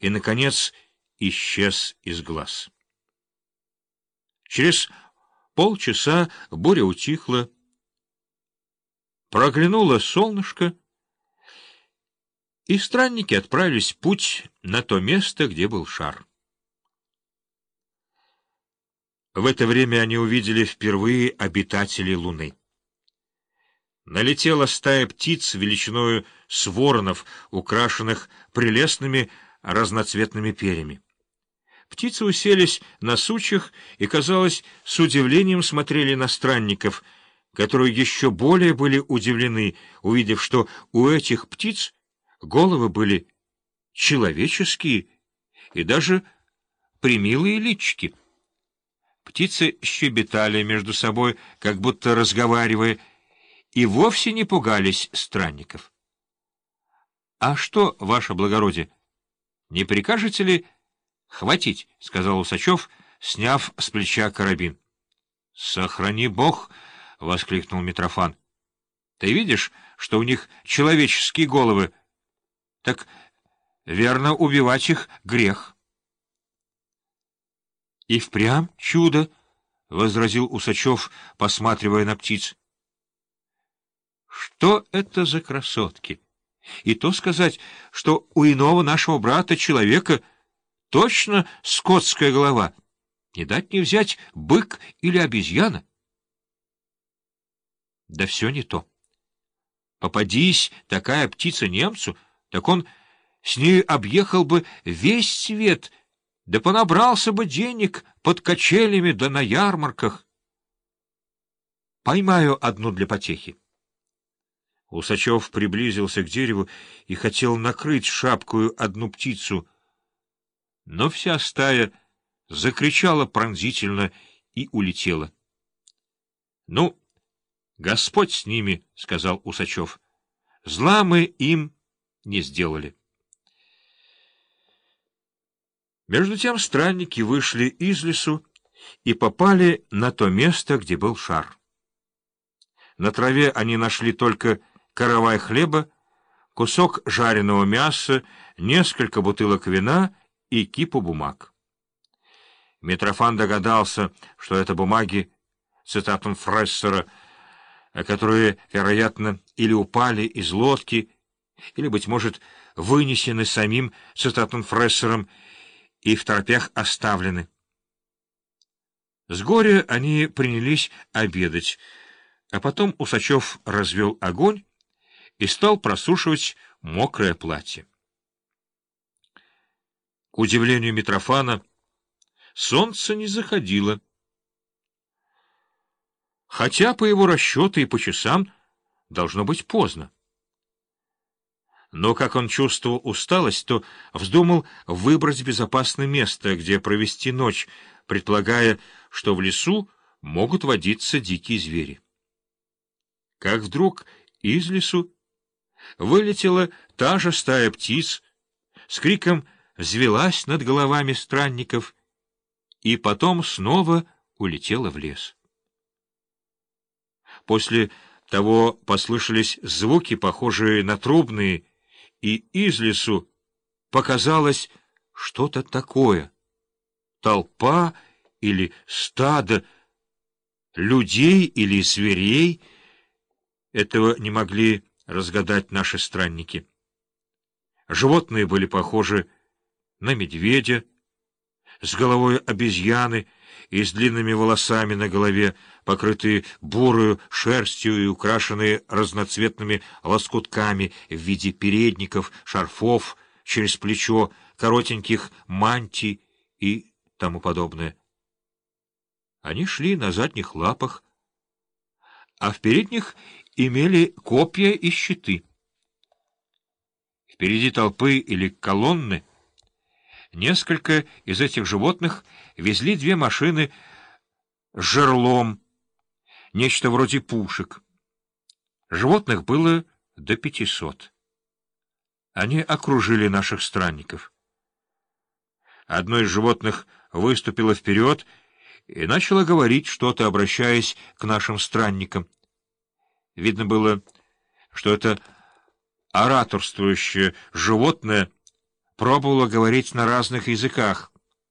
и, наконец, исчез из глаз. Через полчаса буря утихла, проглянуло солнышко, и странники отправились в путь на то место, где был шар. В это время они увидели впервые обитателей Луны. Налетела стая птиц величиною с воронов, украшенных прелестными разноцветными перьями. Птицы уселись на сучьях и, казалось, с удивлением смотрели на странников, которые еще более были удивлены, увидев, что у этих птиц головы были человеческие и даже примилые лички. Птицы щебетали между собой, как будто разговаривая, и вовсе не пугались странников. — А что, ваше благородие, не прикажете ли хватить? — сказал Усачев, сняв с плеча карабин. — Сохрани бог! — воскликнул Митрофан. — Ты видишь, что у них человеческие головы? Так верно, убивать их — грех. — И впрямь чудо! — возразил Усачев, посматривая на птиц. Что это за красотки? И то сказать, что у иного нашего брата-человека точно скотская голова. Не дать не взять бык или обезьяна. Да все не то. Попадись такая птица немцу, так он с ней объехал бы весь свет, да понабрался бы денег под качелями да на ярмарках. Поймаю одну для потехи. Усачев приблизился к дереву и хотел накрыть шапкою одну птицу, но вся стая закричала пронзительно и улетела. — Ну, Господь с ними, — сказал Усачев. — Зла мы им не сделали. Между тем странники вышли из лесу и попали на то место, где был шар. На траве они нашли только каравай хлеба, кусок жареного мяса, несколько бутылок вина и кипу бумаг. Митрофан догадался, что это бумаги, цитатом Фрессера, которые, вероятно, или упали из лодки, или, быть может, вынесены самим цитатом Фрессером и в торопях оставлены. С горя они принялись обедать, а потом Усачев развел огонь и стал просушивать мокрое платье. К удивлению Митрофана, солнце не заходило. Хотя по его расчету и по часам должно быть поздно. Но, как он чувствовал усталость, то вздумал выбрать безопасное место, где провести ночь, предполагая, что в лесу могут водиться дикие звери. Как вдруг из лесу вылетела та же стая птиц, с криком взвелась над головами странников и потом снова улетела в лес. После того послышались звуки, похожие на трубные, и из лесу показалось что-то такое. Толпа или стадо людей или зверей этого не могли разгадать наши странники. Животные были похожи на медведя, с головой обезьяны и с длинными волосами на голове, покрытые бурою шерстью и украшенные разноцветными лоскутками в виде передников, шарфов, через плечо, коротеньких мантий и тому подобное. Они шли на задних лапах, а в передних имели копья и щиты. Впереди толпы или колонны несколько из этих животных везли две машины с жерлом, нечто вроде пушек. Животных было до пятисот. Они окружили наших странников. Одно из животных выступило вперед и начало говорить что-то, обращаясь к нашим странникам. Видно было, что это ораторствующее животное пробовала говорить на разных языках.